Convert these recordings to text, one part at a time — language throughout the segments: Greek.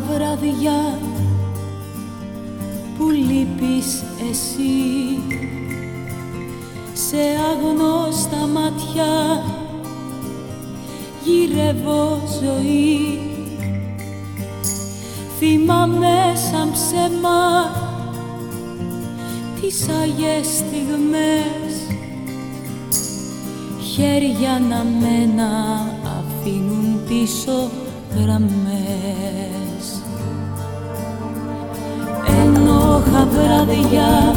βραδιά που λείπεις εσύ. Σε αγνώστα μάτια γυρεύω ζωή. Θυμάμαι σαν ψέμα τις Άγιες στιγμές. Χέρια να μένα αφήνουν πίσω γραμμές στόχα βραδιά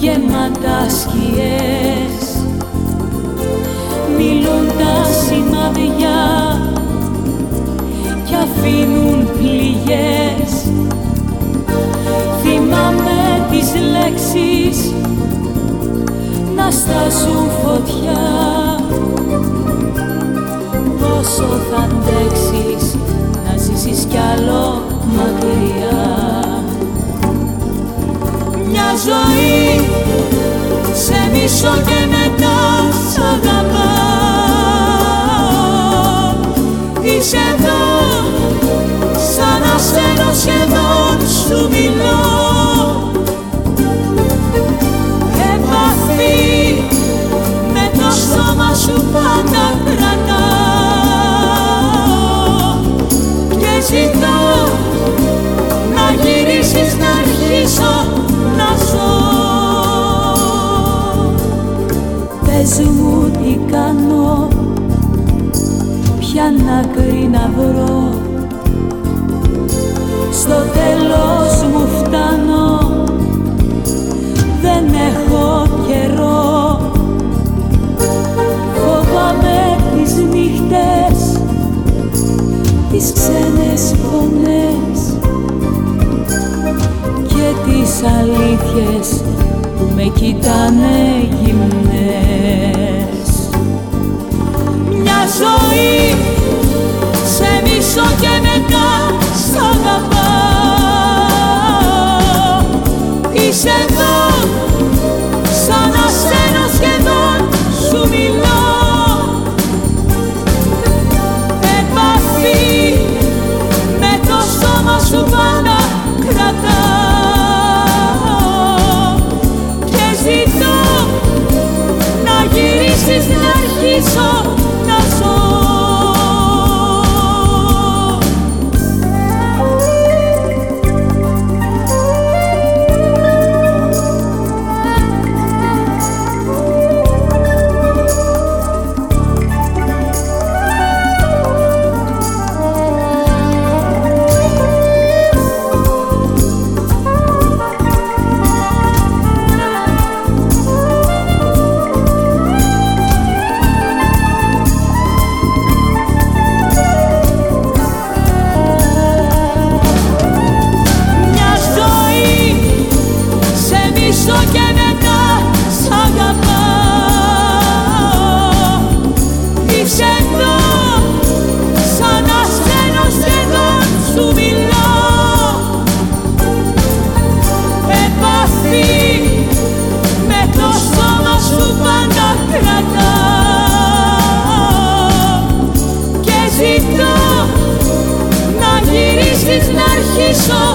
γεμάτα σκιές. Μιλούν τα σημαδιά και αφήνουν πληγές. Θυμάμαι τις λέξεις να στάσουν φωτιά. Όσο και μετά σ' αγαπάω Είσαι εδώ, σαν ασθένος σχεδόν σου μιλώ. μια άκρη βρω. Στο τέλος μου φτάνω. Δεν έχω καιρό. Φοβάμαι τις νύχτες Τις ξένες φωνές Και τις αλήθειες που με κοιτάνε γυμνά. so